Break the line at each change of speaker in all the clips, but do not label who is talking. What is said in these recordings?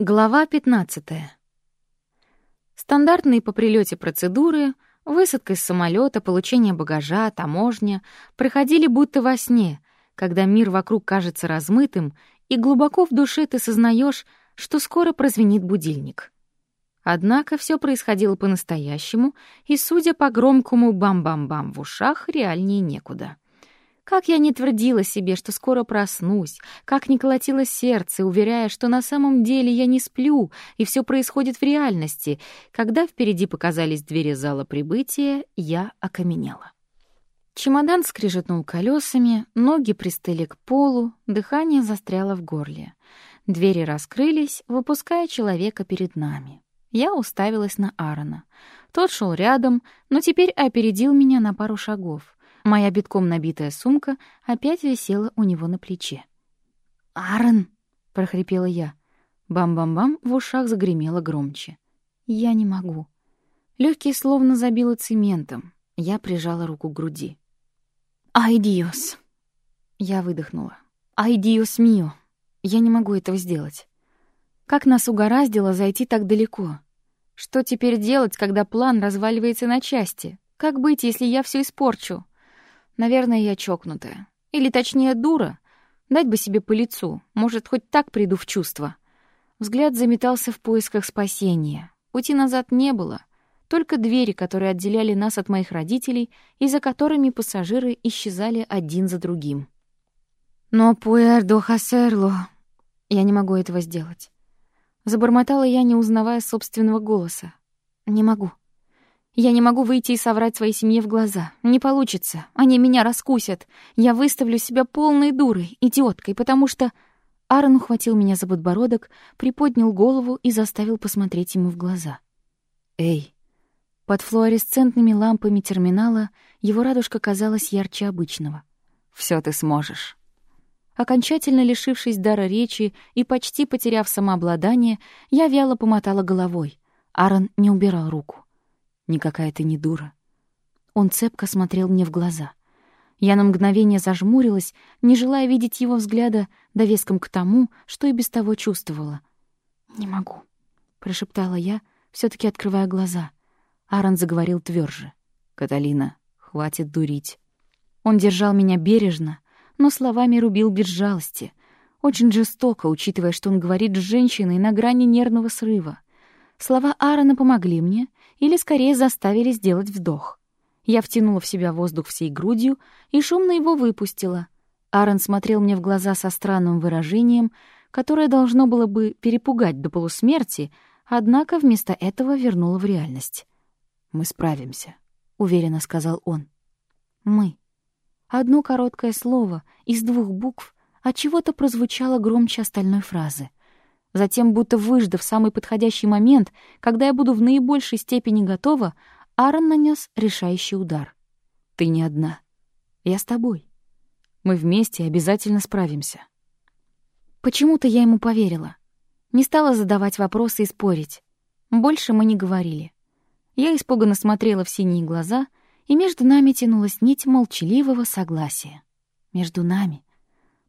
Глава 15. Стандартные по прилете процедуры, высадка из самолета, получение багажа, таможня, проходили будто во сне, когда мир вокруг кажется размытым, и глубоко в душе ты сознаешь, что скоро прозвенит будильник. Однако все происходило по-настоящему, и, судя по громкому бам-бам-бам в ушах, реальнее некуда. Как я не твердила себе, что скоро проснусь, как не колотило сердце, уверяя, что на самом деле я не сплю, и все происходит в реальности, когда впереди показались двери зала прибытия, я окаменела. Чемодан скрижетнул колесами, ноги пристыли к полу, дыхание застряло в горле. Двери раскрылись, выпуская человека перед нами. Я уставилась на Аарона. Тот шел рядом, но теперь опередил меня на пару шагов. Моя битком набитая сумка опять висела у него на плече. «Аарон!» — прохрипела я. Бам-бам-бам в ушах загремело громче. «Я не могу». Лёгкие словно забило цементом. Я прижала руку к груди. «Ай, диос!» Я выдохнула. «Ай, диос мио!» Я не могу этого сделать. Как нас угораздило зайти так далеко? Что теперь делать, когда план разваливается на части? Как быть, если я все испорчу? Наверное, я чокнутая. Или точнее, дура. Дать бы себе по лицу. Может, хоть так приду в чувство. Взгляд заметался в поисках спасения. Пути назад не было. Только двери, которые отделяли нас от моих родителей и за которыми пассажиры исчезали один за другим. «Но пуэрдо хасерло...» Я не могу этого сделать. Забормотала я, не узнавая собственного голоса. «Не могу». Я не могу выйти и соврать своей семье в глаза. Не получится. Они меня раскусят. Я выставлю себя полной дурой, идиоткой, потому что... Аарон ухватил меня за подбородок, приподнял голову и заставил посмотреть ему в глаза. «Эй!» Под флуоресцентными лампами терминала его радужка казалась ярче обычного. «Всё ты сможешь». Окончательно лишившись дара речи и почти потеряв самообладание, я вяло помотала головой. Аарон не убирал руку. Никакая ты не дура. Он цепко смотрел мне в глаза. Я на мгновение зажмурилась, не желая видеть его взгляда довеском к тому, что и без того чувствовала. «Не могу», — прошептала я, все таки открывая глаза. Аарон заговорил тверже. «Каталина, хватит дурить». Он держал меня бережно, но словами рубил без жалости. Очень жестоко, учитывая, что он говорит с женщиной на грани нервного срыва. Слова Аарона помогли мне, или скорее заставили сделать вдох. Я втянула в себя воздух всей грудью и шумно его выпустила. Аарон смотрел мне в глаза со странным выражением, которое должно было бы перепугать до полусмерти, однако вместо этого вернуло в реальность. «Мы справимся», — уверенно сказал он. «Мы». Одно короткое слово из двух букв от чего-то прозвучало громче остальной фразы. Затем, будто выждав самый подходящий момент, когда я буду в наибольшей степени готова, Аарон нанес решающий удар. «Ты не одна. Я с тобой. Мы вместе обязательно справимся». Почему-то я ему поверила. Не стала задавать вопросы и спорить. Больше мы не говорили. Я испуганно смотрела в синие глаза, и между нами тянулась нить молчаливого согласия. Между нами.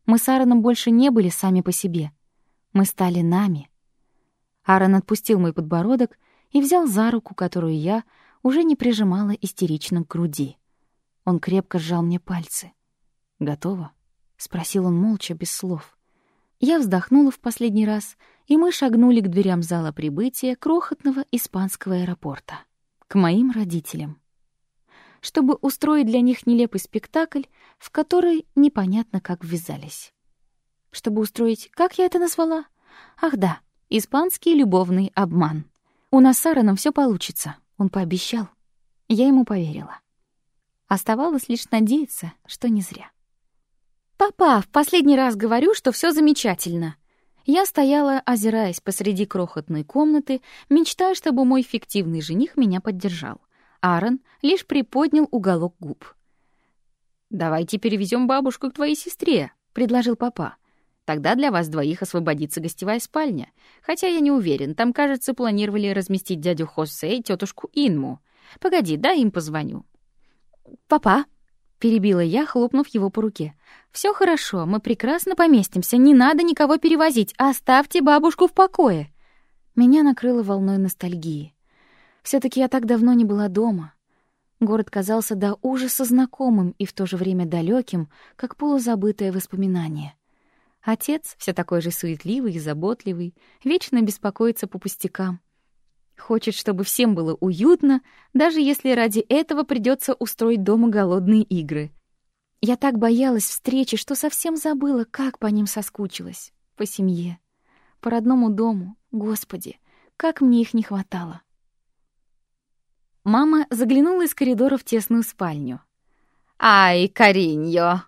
Мы с Аароном больше не были сами по себе — мы стали нами. Аарон отпустил мой подбородок и взял за руку, которую я уже не прижимала истерично к груди. Он крепко сжал мне пальцы. «Готово?» — спросил он молча, без слов. Я вздохнула в последний раз, и мы шагнули к дверям зала прибытия крохотного испанского аэропорта. К моим родителям. Чтобы устроить для них нелепый спектакль, в который непонятно как ввязались чтобы устроить, как я это назвала? Ах да, испанский любовный обман. У нас с Аароном всё получится, он пообещал. Я ему поверила. Оставалось лишь надеяться, что не зря. «Папа, в последний раз говорю, что всё замечательно». Я стояла, озираясь посреди крохотной комнаты, мечтая, чтобы мой фиктивный жених меня поддержал. Аарон лишь приподнял уголок губ. «Давайте перевезем бабушку к твоей сестре», — предложил папа. Тогда для вас двоих освободится гостевая спальня. Хотя я не уверен, там, кажется, планировали разместить дядю Хосе и тетушку Инму. Погоди, дай им позвоню. «Папа», — перебила я, хлопнув его по руке. «Все хорошо, мы прекрасно поместимся, не надо никого перевозить, оставьте бабушку в покое». Меня накрыло волной ностальгии. все таки я так давно не была дома. Город казался до ужаса знакомым и в то же время далеким, как полузабытое воспоминание. Отец, все такой же суетливый и заботливый, вечно беспокоится по пустякам. Хочет, чтобы всем было уютно, даже если ради этого придется устроить дома голодные игры. Я так боялась встречи, что совсем забыла, как по ним соскучилась. По семье, по родному дому. Господи, как мне их не хватало. Мама заглянула из коридора в тесную спальню. «Ай, Кариньо!»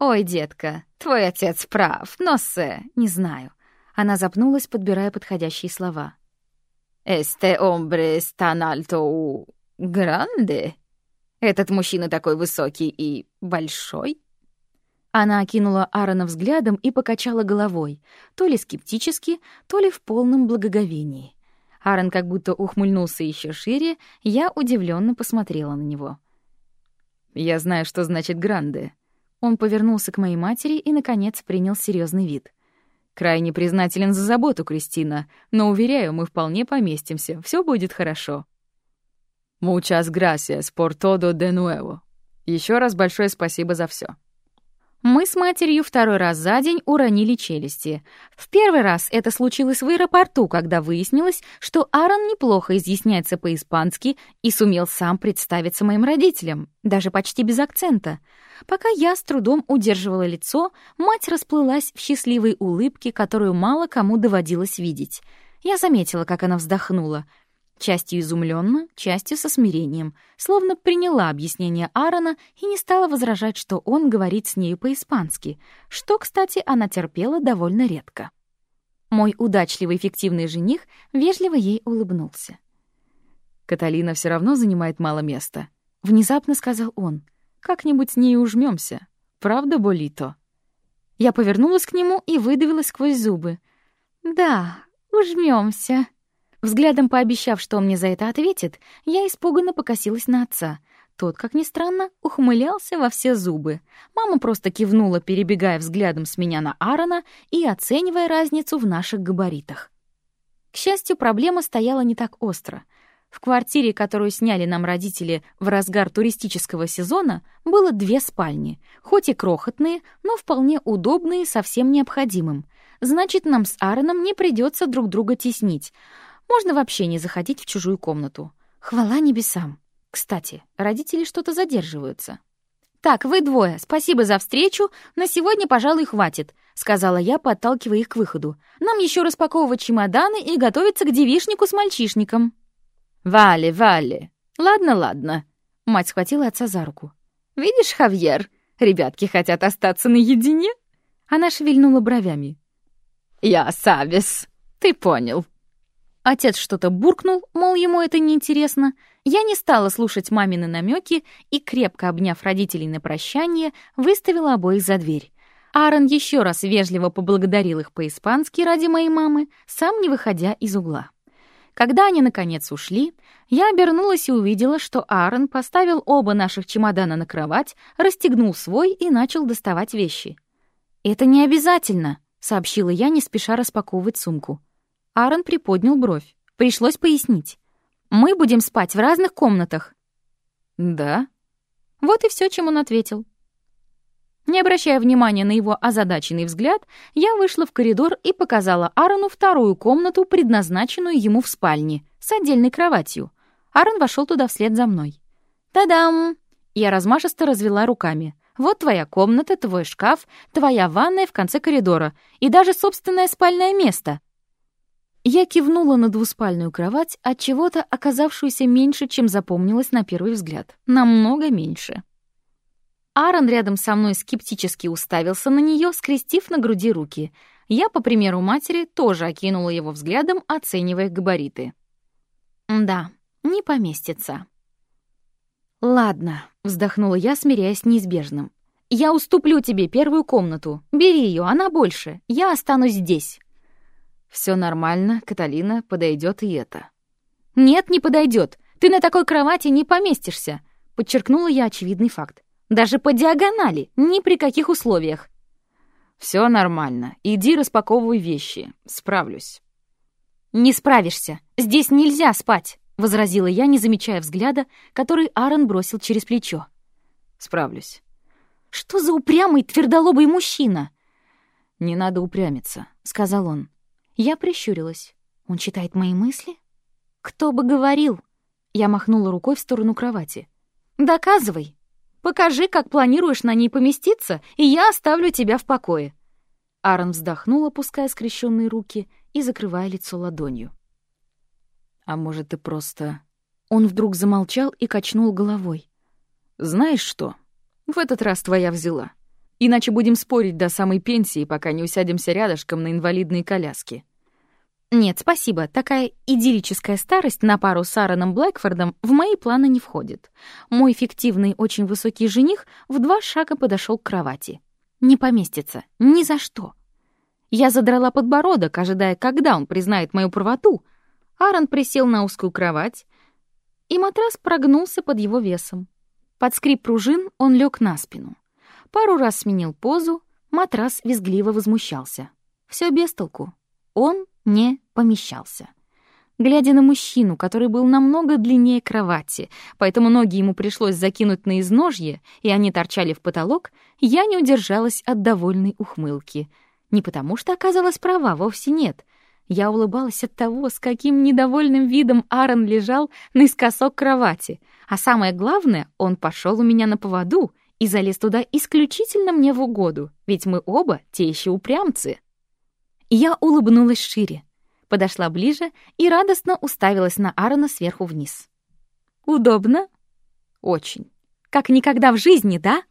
«Ой, детка, твой отец прав, но сэ, не знаю». Она запнулась, подбирая подходящие слова. «Este hombre es tan alto grande?» «Этот мужчина такой высокий и большой?» Она окинула Аарона взглядом и покачала головой, то ли скептически, то ли в полном благоговении. Аарон как будто ухмыльнулся еще шире, я удивленно посмотрела на него. «Я знаю, что значит «гранде». Он повернулся к моей матери и, наконец, принял серьезный вид. «Крайне признателен за заботу, Кристина, но, уверяю, мы вполне поместимся, все будет хорошо». «Muchas gracias por todo de nuevo». Еще раз большое спасибо за все. Мы с матерью второй раз за день уронили челюсти. В первый раз это случилось в аэропорту, когда выяснилось, что Аарон неплохо изъясняется по-испански и сумел сам представиться моим родителям, даже почти без акцента. Пока я с трудом удерживала лицо, мать расплылась в счастливой улыбке, которую мало кому доводилось видеть. Я заметила, как она вздохнула — частью изумленно, частью со смирением, словно приняла объяснение Аарона и не стала возражать, что он говорит с нею по-испански, что, кстати, она терпела довольно редко. Мой удачливый фиктивный жених вежливо ей улыбнулся. «Каталина все равно занимает мало места», — внезапно сказал он. «Как-нибудь с ней ужмемся. Правда, Болито?» Я повернулась к нему и выдавила сквозь зубы. «Да, ужмемся. Взглядом пообещав, что он мне за это ответит, я испуганно покосилась на отца. Тот, как ни странно, ухмылялся во все зубы. Мама просто кивнула, перебегая взглядом с меня на Аарона и оценивая разницу в наших габаритах. К счастью, проблема стояла не так остро. В квартире, которую сняли нам родители в разгар туристического сезона, было две спальни, хоть и крохотные, но вполне удобные со всем необходимым. Значит, нам с Аароном не придется друг друга теснить — можно вообще не заходить в чужую комнату. Хвала небесам. Кстати, родители что-то задерживаются. «Так, вы двое, спасибо за встречу, на сегодня, пожалуй, хватит», — сказала я, подталкивая их к выходу. «Нам еще распаковывать чемоданы и готовиться к девишнику с мальчишником». «Вали, Вали, ладно, ладно», — мать схватила отца за руку. «Видишь, Хавьер, ребятки хотят остаться наедине?» Она шевельнула бровями. «Я Савис, ты понял». Отец что-то буркнул, мол, ему это неинтересно. Я не стала слушать мамины намеки и, крепко обняв родителей на прощание, выставила обоих за дверь. Аарон еще раз вежливо поблагодарил их по-испански ради моей мамы, сам не выходя из угла. Когда они, наконец, ушли, я обернулась и увидела, что Аарон поставил оба наших чемодана на кровать, расстегнул свой и начал доставать вещи. «Это не обязательно», — сообщила я, не спеша распаковывать сумку. Аарон приподнял бровь. Пришлось пояснить. «Мы будем спать в разных комнатах». «Да?» Вот и все, чем он ответил. Не обращая внимания на его озадаченный взгляд, я вышла в коридор и показала Аарону вторую комнату, предназначенную ему в спальне, с отдельной кроватью. Аарон вошел туда вслед за мной. «Та-дам!» Я размашисто развела руками. «Вот твоя комната, твой шкаф, твоя ванная в конце коридора и даже собственное спальное место. Я кивнула на двуспальную кровать, от чего-то оказавшуюся меньше, чем запомнилось на первый взгляд. Намного меньше. Аарон рядом со мной скептически уставился на нее, скрестив на груди руки. Я, по примеру матери, тоже окинула его взглядом, оценивая габариты. «Да, не поместится». «Ладно», — вздохнула я, смиряясь с неизбежным. «Я уступлю тебе первую комнату. Бери ее, она больше. Я останусь здесь». Все нормально, Каталина, подойдет и это. Нет, не подойдет. Ты на такой кровати не поместишься, подчеркнула я очевидный факт. Даже по диагонали, ни при каких условиях. Все нормально. Иди распаковывай вещи. Справлюсь. «Не справишься. Здесь нельзя спать», — возразила я, не замечая взгляда, который Аарон бросил через плечо.
«Справлюсь».
«Что за упрямый, твердолобый мужчина?»
«Не надо упрямиться», — сказал он.
Я прищурилась. Он читает мои мысли? Кто бы говорил? Я махнула рукой в сторону кровати. Доказывай. Покажи, как планируешь на ней поместиться, и я оставлю тебя в покое. Аарон вздохнул, опуская скрещенные руки и закрывая лицо ладонью.
«А может, ты просто...»
Он вдруг замолчал и качнул головой.
«Знаешь что? В этот раз твоя взяла. Иначе будем спорить до самой пенсии, пока не усядемся рядышком на инвалидные коляски.
Нет, спасибо, такая идиллическая старость на пару с Аароном Блэкфордом в мои планы не входит. Мой фиктивный очень высокий жених в два шага подошел к кровати. Не поместится, ни за что. Я задрала подбородок, ожидая, когда он признает мою правоту. Аарон присел на узкую кровать, и матрас прогнулся под его весом. Под скрип пружин он лег на спину. Пару раз сменил позу, матрас визгливо возмущался. Все без толку. Он не помещался. Глядя на мужчину, который был намного длиннее кровати, поэтому ноги ему пришлось закинуть на изножье, и они торчали в потолок, я не удержалась от довольной ухмылки. Не потому что оказалась права, вовсе нет. Я улыбалась от того, с каким недовольным видом Аарон лежал наискосок кровати. А самое главное, он пошел у меня на поводу и залез туда исключительно мне в угоду, ведь мы оба те еще упрямцы. Я улыбнулась шире, подошла ближе и радостно уставилась на Аарона сверху вниз. «Удобно?»
«Очень.
Как никогда в жизни, да?»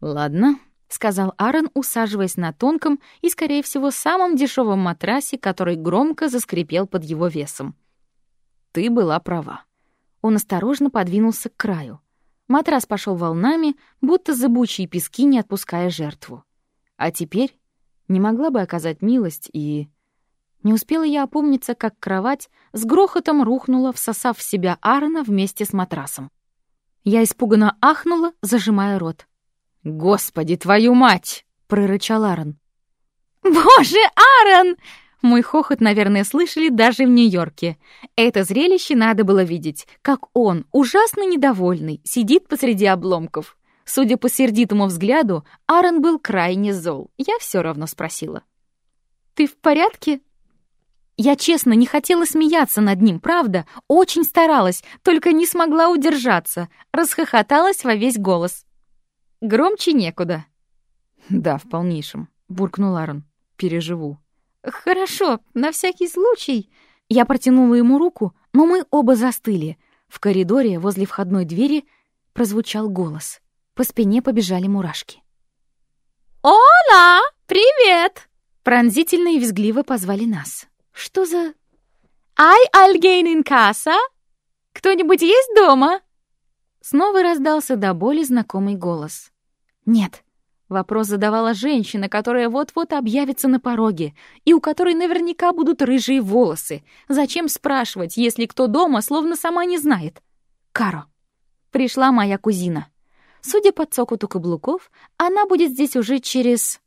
«Ладно», — сказал
Аарон, усаживаясь на тонком и, скорее всего, самом дешевом матрасе, который громко заскрипел под его весом.
«Ты была права».
Он осторожно подвинулся к краю. Матрас пошел волнами, будто зыбучие пески, не отпуская жертву. А теперь не могла бы оказать милость и... Не успела я опомниться, как кровать с грохотом рухнула, всосав в себя Аарона вместе с матрасом. Я испуганно ахнула, зажимая рот.
«Господи, твою мать!»
— прорычал Аарон. «Боже, Аарон!» Мой хохот, наверное, слышали даже в Нью-Йорке. Это зрелище надо было видеть, как он, ужасно недовольный, сидит посреди обломков. Судя по сердитому взгляду, Аарон был крайне зол. Я все равно спросила. «Ты в порядке?» Я честно не хотела смеяться над ним, правда? Очень старалась, только не смогла удержаться. Расхохоталась во весь голос. Громче некуда.
«Да, в полнейшем», — буркнул Аарон. «Переживу».
«Хорошо, на всякий случай». Я протянула ему руку, но мы оба застыли. В коридоре возле входной двери прозвучал голос. По спине побежали мурашки. «Ола! Привет!» Пронзительно и визгливо позвали нас. «Что за...» «Ай, Альгейн ин касса? Кто-нибудь есть дома?» Снова раздался до боли знакомый голос. «Нет». Вопрос задавала женщина, которая вот-вот объявится на пороге, и у которой наверняка будут рыжие волосы. Зачем спрашивать, если кто дома, словно сама не знает? Каро. Пришла моя кузина. Судя по цокоту каблуков, она будет здесь уже через...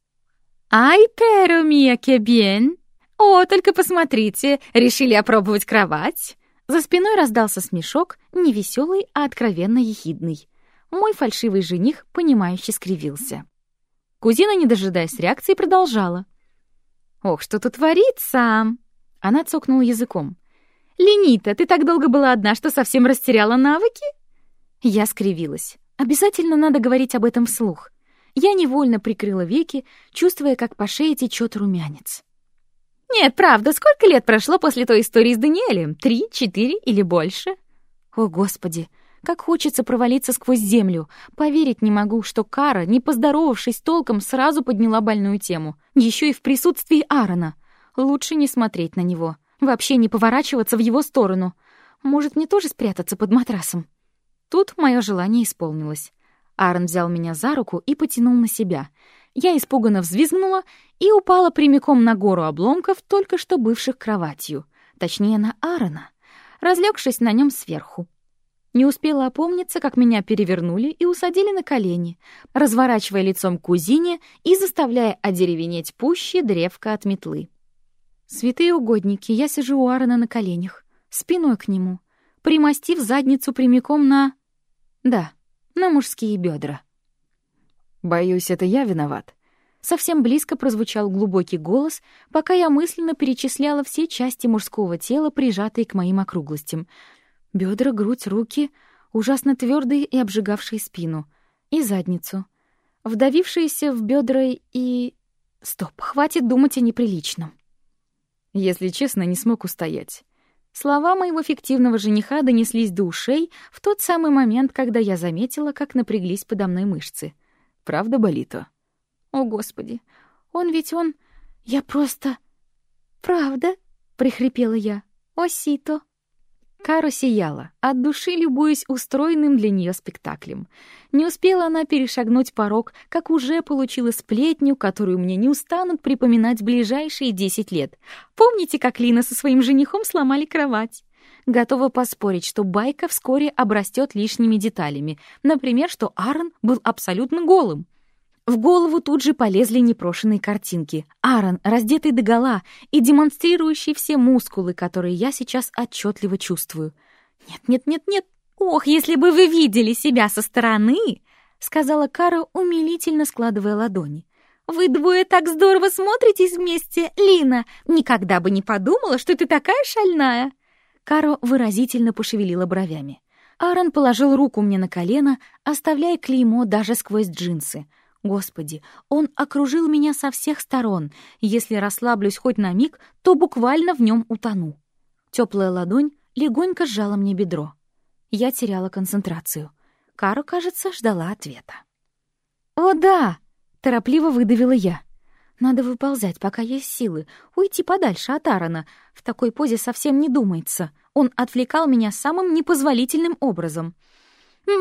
«Ай, перо мия кебен!» «О, только посмотрите, решили опробовать кровать?» За спиной раздался смешок, не веселый, а откровенно ехидный. Мой фальшивый жених, понимающе скривился. Кузина, не дожидаясь реакции, продолжала. «Ох, что тут творится!» Она цокнула языком. «Ленита, ты так долго была одна, что совсем растеряла навыки?» Я скривилась. Обязательно надо говорить об этом вслух. Я невольно прикрыла веки, чувствуя, как по шее течет румянец. «Нет, правда, сколько лет прошло после той истории с Даниэлем? Три, четыре или больше?» «О, Господи, как хочется провалиться сквозь землю. Поверить не могу, что Кара, не поздоровавшись толком, сразу подняла больную тему. Еще и в присутствии Аарона. Лучше не смотреть на него. Вообще не поворачиваться в его сторону. Может, мне тоже спрятаться под матрасом?» Тут мое желание исполнилось. Аарон взял меня за руку и потянул на себя. Я испуганно взвизгнула и упала прямиком на гору обломков, только что бывших кроватью. Точнее, на Аарона, разлегшись на нем сверху. Не успела опомниться, как меня перевернули и усадили на колени, разворачивая лицом к кузине и заставляя одеревенеть пуще древко от метлы. Святые угодники, я сижу у Аарона на коленях, спиной к нему, примостив задницу прямиком на... Да, на мужские бедра.
«Боюсь, это я виноват».
Совсем близко прозвучал глубокий голос, пока я мысленно перечисляла все части мужского тела, прижатые к моим округлостям. Бедра, грудь, руки, ужасно твердые и обжигавшие спину. И задницу. Вдавившиеся в бедра и... Стоп, хватит думать о неприличном.
Если честно, не смог устоять.
Слова моего фиктивного жениха донеслись до ушей в тот самый момент, когда я заметила, как напряглись подо мной мышцы.
Правда, Болито?
О, Господи! Он ведь он... Я просто... Правда? — прихрипела я. О, Каро сияла, от души любуясь устроенным для нее спектаклем. Не успела она перешагнуть порог, как уже получила сплетню, которую мне не устанут припоминать ближайшие десять лет. Помните, как Лина со своим женихом сломали кровать? Готова поспорить, что байка вскоре обрастет лишними деталями. Например, что Аарон был абсолютно голым. В голову тут же полезли непрошенные картинки. Аарон, раздетый догола и демонстрирующий все мускулы, которые я сейчас отчетливо чувствую. «Нет, нет, нет, нет! Ох, если бы вы видели себя со стороны!» — сказала Кара, умилительно складывая ладони. «Вы двое так здорово смотритесь вместе, Лина! Никогда бы не подумала, что ты такая шальная!» Каро выразительно пошевелила бровями. Аарон положил руку мне на колено, оставляя клеймо даже сквозь джинсы — Господи, он окружил меня со всех сторон. Если расслаблюсь хоть на миг, то буквально в нем утону. Теплая ладонь легонько сжала мне бедро. Я теряла концентрацию. Кару, кажется, ждала ответа. «О, да!» — торопливо выдавила я. «Надо выползать, пока есть силы, уйти подальше от Аарона. В такой позе совсем не думается. Он отвлекал меня самым непозволительным образом».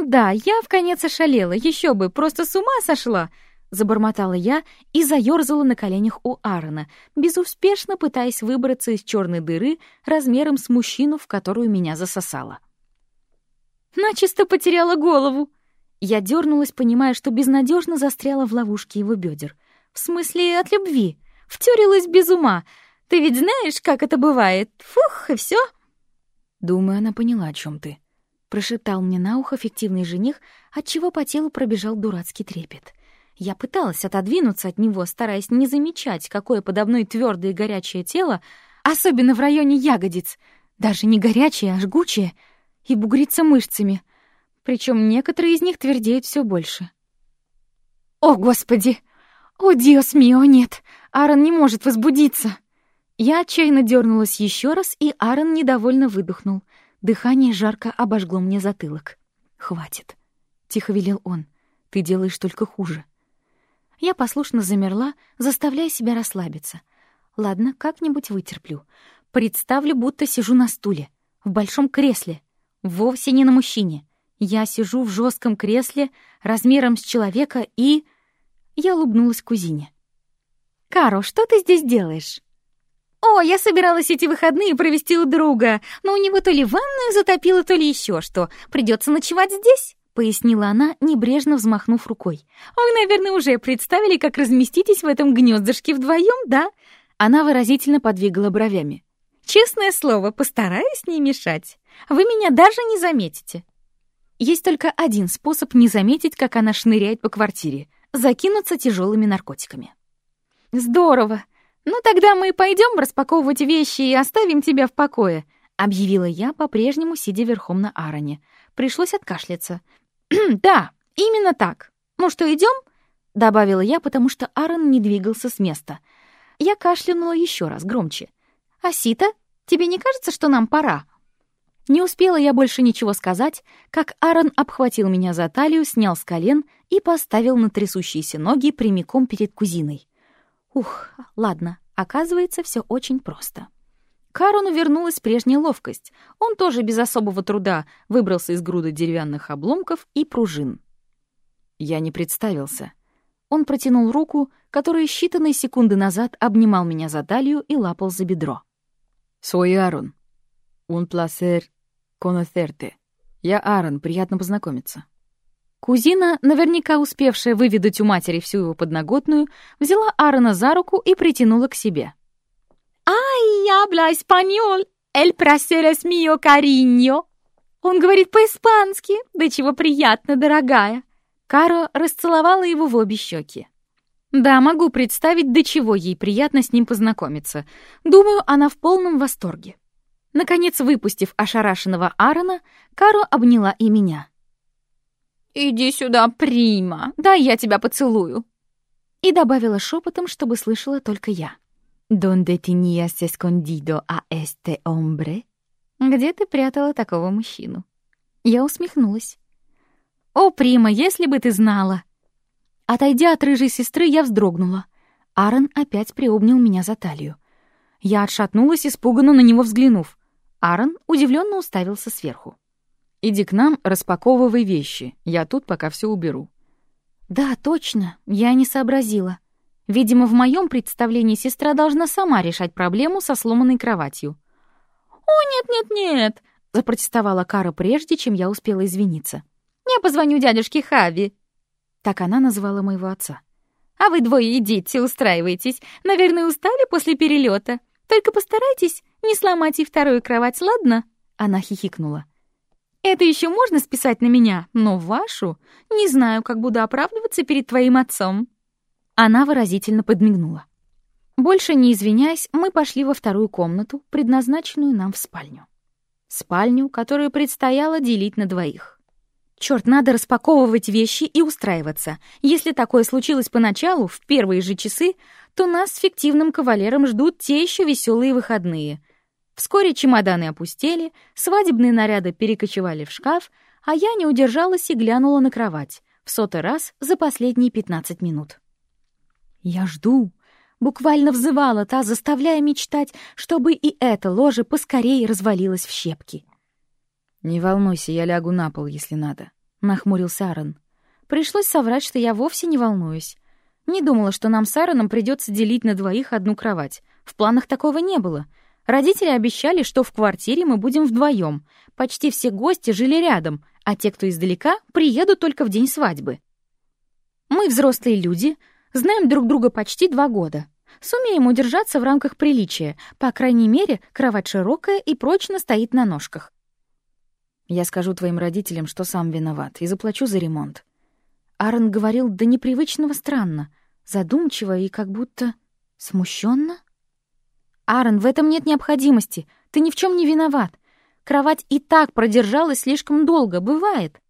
«Да, я в конец ошалела, еще бы, просто с ума сошла!» Забормотала я и заерзала на коленях у Аарона, безуспешно пытаясь выбраться из черной дыры размером с мужчину, в которую меня засосало. Начисто потеряла голову. Я дернулась, понимая, что безнадежно застряла в ловушке его бедер. В смысле, от любви. Втюрилась без ума. Ты ведь знаешь, как это бывает? Фух, и все.
Думаю, она поняла, о чем ты.
Прошептал мне на ухо фиктивный жених, отчего по телу пробежал дурацкий трепет. Я пыталась отодвинуться от него, стараясь не замечать, какое подо мной твердое и горячее тело, особенно в районе ягодиц. Даже не горячее, а жгучее. И бугрится мышцами. Причем некоторые из них твердеют все больше. «О, Господи! О, Диос мио, нет! Аарон не может возбудиться!» Я отчаянно дернулась еще раз, и Аарон недовольно выдохнул — Дыхание жарко обожгло мне затылок. «Хватит», — тихо велел он. «Ты делаешь только хуже». Я послушно замерла, заставляя себя расслабиться. Ладно, как-нибудь вытерплю. Представлю, будто сижу на стуле, в большом кресле. Вовсе не на мужчине. Я сижу в жестком кресле размером с человека и... Я улыбнулась кузине. «Каро, что ты здесь делаешь?» «О, я собиралась эти выходные провести у друга, но у него то ли ванную затопило, то ли еще что. Придется ночевать здесь», — пояснила она, небрежно взмахнув рукой. «Вы, наверное, уже представили, как разместитесь в этом гнездышке вдвоем, да?» Она выразительно подвигала бровями. «Честное слово, постараюсь не мешать. Вы меня даже не заметите». Есть только один способ не заметить, как она шныряет по квартире — закинуться тяжелыми наркотиками. «Здорово!» «Ну тогда мы пойдем распаковывать вещи и оставим тебя в покое», — объявила я, по-прежнему сидя верхом на Аароне. Пришлось откашляться. «Да, именно так. Ну что, идем?» — добавила я, потому что Аарон не двигался с места. Я кашлянула еще раз громче. «Асита, тебе не кажется, что нам пора?» Не успела я больше ничего сказать, как Аарон обхватил меня за талию, снял с колен и поставил на трясущиеся ноги прямиком перед кузиной. Ух, ладно, оказывается, все очень просто. Карону вернулась прежняя ловкость. Он тоже без особого труда выбрался из груды деревянных обломков и пружин.
Я не представился.
Он протянул руку, которая считанные секунды назад обнимал меня за талию и лапал за бедро.
«Soy Aaron. Un placer conocerte. Я Аарон, приятно познакомиться».
Кузина, наверняка успевшая выведать у матери всю его подноготную, взяла Аарона за руку и притянула к себе. «Ай, habla español. El placer es mío, cariño». Он говорит по-испански. Да чего приятно, дорогая. Каро расцеловала его в обе щеки. Да, могу представить, до чего ей приятно с ним познакомиться. Думаю, она в полном восторге. Наконец, выпустив ошарашенного Аарона, Каро обняла и меня. «Иди сюда, прима, да я тебя поцелую». И добавила шепотом, чтобы слышала только я. «Donde tenías escondido a este hombre?» «Где ты прятала такого мужчину?» Я усмехнулась. «О, прима, если бы ты знала!» Отойдя от рыжей сестры, я вздрогнула. Аарон опять приобнял меня за талию. Я отшатнулась, испуганно на него взглянув. Аарон удивленно уставился сверху.
«Иди к нам, распаковывай вещи. Я тут пока все уберу».
«Да, точно, я не сообразила. Видимо, в моем представлении сестра должна сама решать проблему со сломанной кроватью». «О, нет-нет-нет!» — запротестовала Кара прежде, чем я успела извиниться. «Я позвоню дядюшке Хави». Так она называла моего отца. «А вы двое идите, устраивайтесь. Наверное, устали после перелета. Только постарайтесь не сломать и вторую кровать, ладно?» Она хихикнула. «Это еще можно списать на меня, но вашу не знаю, как буду оправдываться перед твоим отцом». Она выразительно подмигнула. Больше не извиняясь, мы пошли во вторую комнату, предназначенную нам в спальню. Спальню, которую предстояло делить на двоих. Черт, надо распаковывать вещи и устраиваться. Если такое случилось поначалу, в первые же часы, то нас с фиктивным кавалером ждут те еще веселые выходные. Вскоре чемоданы опустели, свадебные наряды перекочевали в шкаф, а я не удержалась и глянула на кровать, в сотый раз за последние 15 минут. «Я жду», — буквально взывала та, заставляя мечтать, чтобы и это ложе поскорее развалилось в щепки.
«Не волнуйся, я лягу на пол, если надо», — нахмурился Аарон.
Пришлось соврать, что я вовсе не волнуюсь. Не думала, что нам с Аароном придется делить на двоих одну кровать. В планах такого не было. Родители обещали, что в квартире мы будем вдвоем. Почти все гости жили рядом, а те, кто издалека, приедут только в день свадьбы. Мы взрослые люди, знаем друг друга почти два года. Сумеем удержаться в рамках приличия. По крайней мере, кровать широкая и прочно стоит на ножках.
Я скажу твоим родителям, что сам виноват, и заплачу за ремонт». Аарон говорил до непривычного странно, задумчиво и как будто смущенно.
«Аарон, в этом нет необходимости. Ты ни в чем не виноват. Кровать и так продержалась слишком долго, бывает».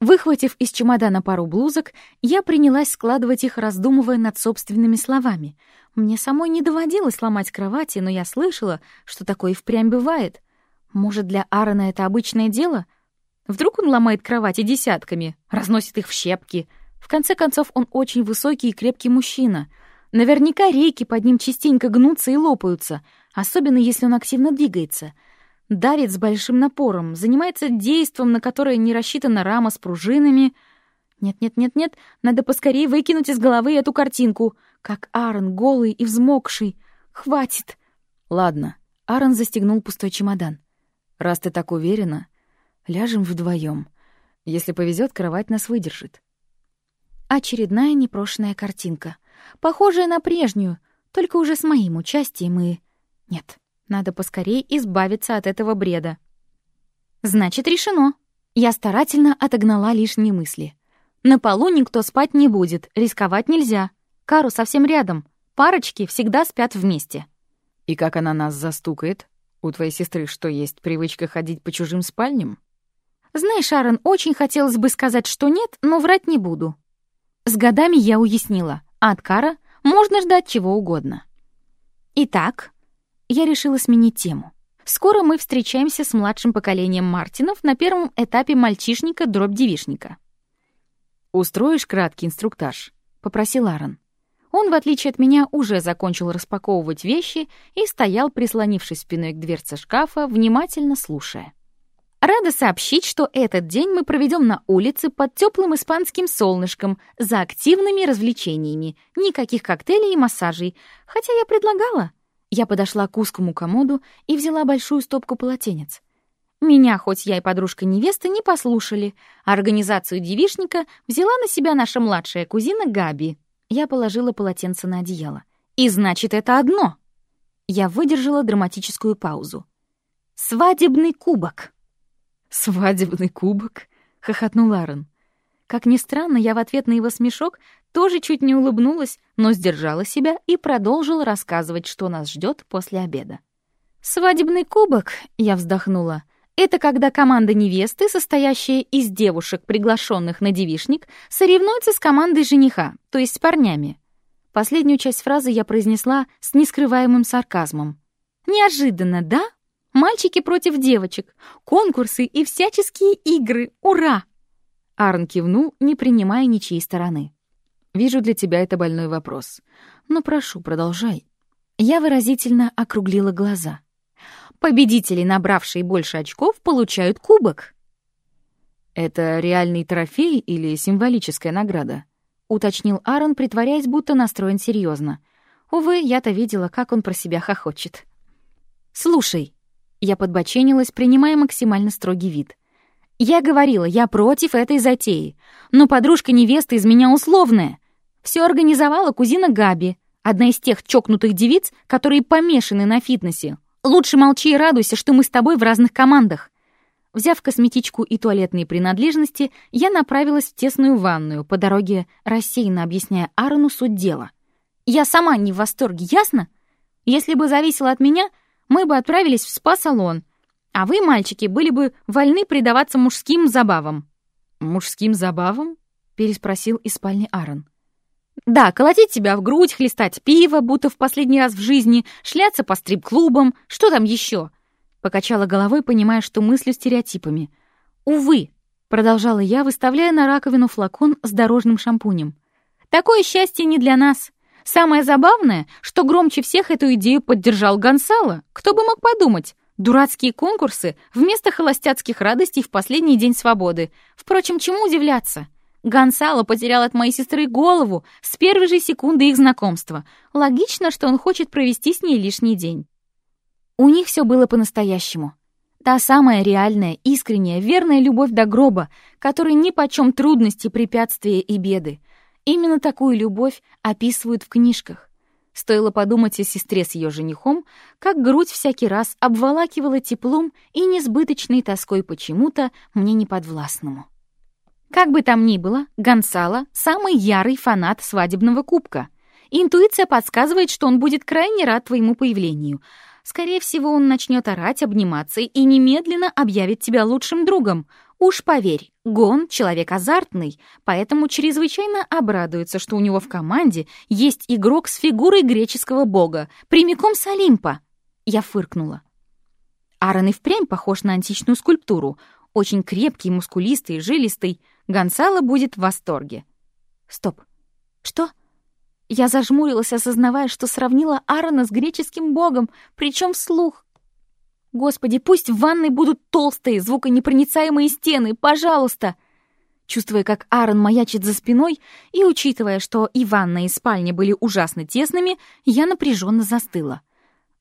Выхватив из чемодана пару блузок, я принялась складывать их, раздумывая над собственными словами. Мне самой не доводилось ломать кровати, но я слышала, что такое впрямь бывает. Может, для Аарона это обычное дело? Вдруг он ломает кровати десятками, разносит их в щепки. В конце концов, он очень высокий и крепкий мужчина. Наверняка рейки под ним частенько гнутся и лопаются, особенно если он активно двигается. Давит с большим напором, занимается действом, на которое не рассчитана рама с пружинами. Нет-нет-нет-нет, надо поскорее выкинуть из головы эту картинку. Как Аарон, голый и взмокший. Хватит.
Ладно. Аарон застегнул пустой чемодан. Раз ты так уверена, ляжем вдвоем. Если повезет, кровать нас выдержит.
Очередная непрошенная картинка. Похожая на прежнюю, только уже с моим участием и... Нет, надо поскорее избавиться от этого бреда. Значит, решено. Я старательно отогнала лишние мысли. На полу никто спать не будет, рисковать нельзя. Кару совсем рядом. Парочки всегда спят вместе.
И как она нас застукает? У твоей сестры что, есть привычка ходить по чужим спальням?
Знаешь, Аарон, очень хотелось бы сказать, что нет, но врать не буду. С годами я уяснила, от Кара можно ждать чего угодно. Итак, я решила сменить тему. Скоро мы встречаемся с младшим поколением Мартинов на первом этапе мальчишника-дробь-девишника.
«Устроишь краткий инструктаж?» — попросил Аарон.
Он, в отличие от меня, уже закончил распаковывать вещи и стоял, прислонившись спиной к дверце шкафа, внимательно слушая. Рада сообщить, что этот день мы проведем на улице под теплым испанским солнышком за активными развлечениями. Никаких коктейлей и массажей. Хотя я предлагала. Я подошла к узкому комоду и взяла большую стопку полотенец. Меня, хоть я и подружка невесты, не послушали. Организацию девишника взяла на себя наша младшая кузина Габи. Я положила полотенце на одеяло. «И значит, это одно!»
Я выдержала драматическую паузу. «Свадебный кубок!»
«Свадебный кубок?» — хохотнул Аарон. Как ни странно, я в ответ на его смешок тоже чуть не улыбнулась, но сдержала себя и продолжила рассказывать, что нас ждет после обеда.
«Свадебный кубок», — я вздохнула, — «это когда команда невесты, состоящая из девушек, приглашенных на девишник, соревнуется с командой жениха, то есть с парнями». Последнюю часть фразы я произнесла с нескрываемым сарказмом. «Неожиданно, да? Мальчики против девочек, конкурсы и всяческие игры, ура!»
Арн кивнул, не принимая ничьей стороны. «Вижу, для тебя это больной вопрос. Но прошу, продолжай».
Я выразительно округлила глаза. Победители, набравшие больше очков, получают кубок.
«Это реальный трофей или символическая награда?» — уточнил Аарон, притворяясь, будто настроен серьезно. Увы, я-то видела, как он про себя хохочет.
«Слушай», — я подбоченилась, принимая максимально строгий вид — я говорила, я против этой затеи. Но подружка невесты из меня условная. Все организовала кузина Габи, одна из тех чокнутых девиц, которые помешаны на фитнесе. Лучше молчи и радуйся, что мы с тобой в разных командах. Взяв косметичку и туалетные принадлежности, я направилась в тесную ванную, по дороге рассеянно объясняя Аарону суть дела. Я сама не в восторге, ясно? Если бы зависело от меня, мы бы отправились в спа-салон — а вы, мальчики, были бы вольны предаваться мужским забавам».
«Мужским забавам?» — переспросил из спальни Аарон.
«Да, колотить тебя в грудь, хлестать пиво, будто в последний раз в жизни, шляться по стрип-клубам, что там еще?» Покачала головой, понимая, что мыслю стереотипами. «Увы», — продолжала я, выставляя на раковину флакон с дорожным шампунем. «Такое счастье не для нас. Самое забавное, что громче всех эту идею поддержал Гонсало. Кто бы мог подумать? Дурацкие конкурсы вместо холостяцких радостей в последний день свободы. Впрочем, чему удивляться? Гонсало потерял от моей сестры голову с первой же секунды их знакомства. Логично, что он хочет провести с ней лишний день. У них все было по-настоящему. Та самая реальная, искренняя, верная любовь до гроба, которой нипочем трудности, препятствия и беды. Именно такую любовь описывают в книжках. Стоило подумать о сестре с ее женихом, как грудь всякий раз обволакивала теплом и несбыточной тоской почему-то мне неподвластному. Как бы там ни было, Гонсало — самый ярый фанат свадебного кубка. Интуиция подсказывает, что он будет крайне рад твоему появлению. Скорее всего, он начнет орать, обниматься и немедленно объявит тебя лучшим другом — Уж поверь, Гон — человек азартный, поэтому чрезвычайно обрадуется, что у него в команде есть игрок с фигурой греческого бога, прямиком с Олимпа. Я фыркнула. Аарон и впрямь похож на античную скульптуру. Очень крепкий, мускулистый, жилистый. Гонсало будет в восторге. Стоп. Что? Я зажмурилась, осознавая, что сравнила Аарона с греческим богом, причем вслух. Господи, пусть в ванной будут толстые, звуконепроницаемые стены, пожалуйста!» Чувствуя, как Аарон маячит за спиной, и учитывая, что и ванна, и спальня были ужасно тесными, я напряженно застыла.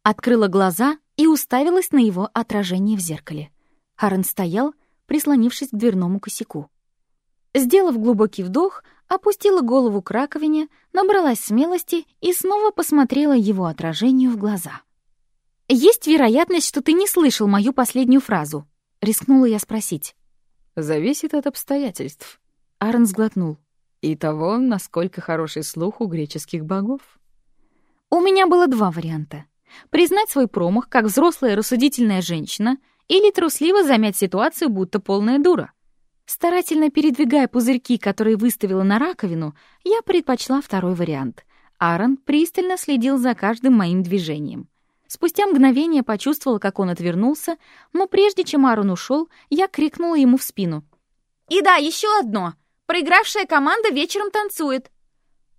Открыла глаза и уставилась на его отражение в зеркале. Аарон стоял, прислонившись к дверному косяку. Сделав глубокий вдох, опустила голову к раковине, набралась смелости и снова посмотрела его отражению в глаза. «Есть вероятность, что ты не слышал мою последнюю фразу?» — рискнула я спросить.
«Зависит от обстоятельств». Аарон сглотнул. «И того, насколько хороший слух у греческих богов».
У меня было два варианта. Признать свой промах как взрослая рассудительная женщина или трусливо замять ситуацию, будто полная дура. Старательно передвигая пузырьки, которые выставила на раковину, я предпочла второй вариант. Аарон пристально следил за каждым моим движением. Спустя мгновение почувствовала, как он отвернулся, но прежде чем Арон ушел, я крикнула ему в спину. «И да, еще одно! Проигравшая команда вечером танцует!»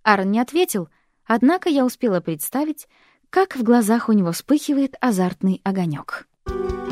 Арон не ответил, однако я успела представить, как в глазах у него вспыхивает азартный огонек. Thank